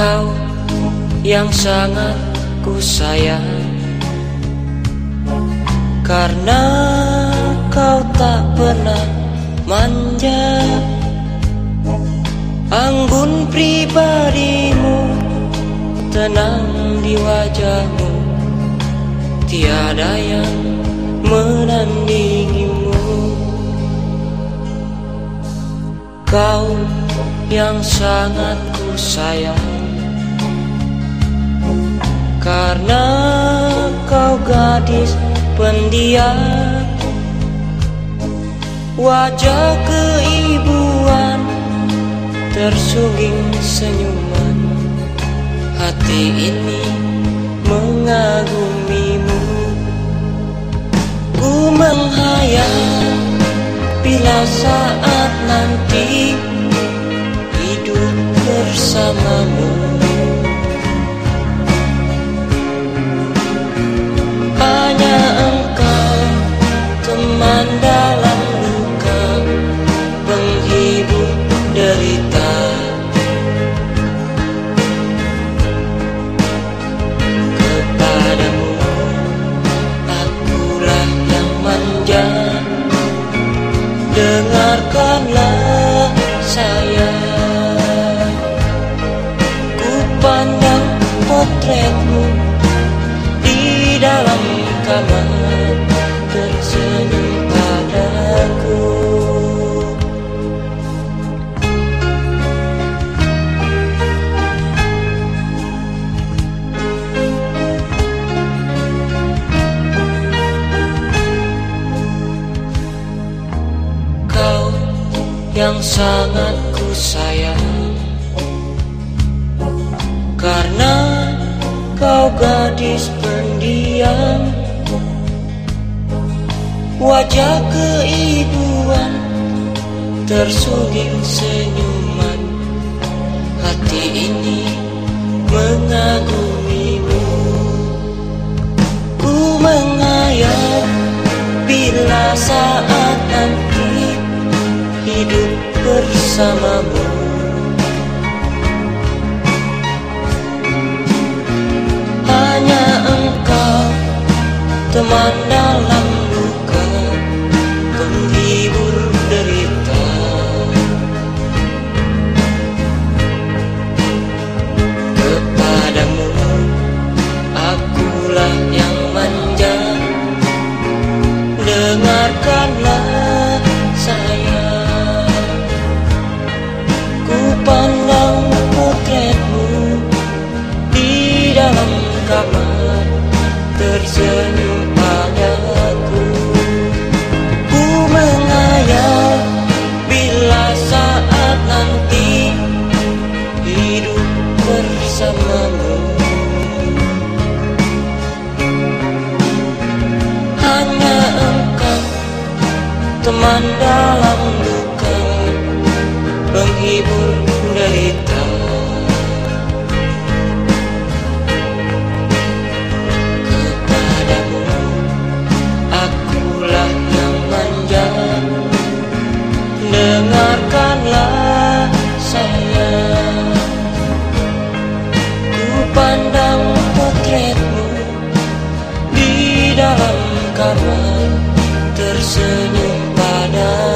Kau yang sangat ku sayang. Karena kau tak pernah manja. Anggun pribadimu Tenang di wajahmu. Tiada yang menandingimu. Kau yang sangat ku sayang Karena kau gadis pendiam Wajah keibuan tersungging senyuman. Hati ini mengagumimu. Ku menghayal bila saat nanti hidup bersamamu Potretmu yang sangat ku sayang. Karena kau gadis pendiam Wajah keibuan tersungging senyuman. Hati ini mengagumimu bersamamu. Hanya engkau teman dalam bersamamu. Hanya engkau teman dalam luka Penghibur derita senyum padamu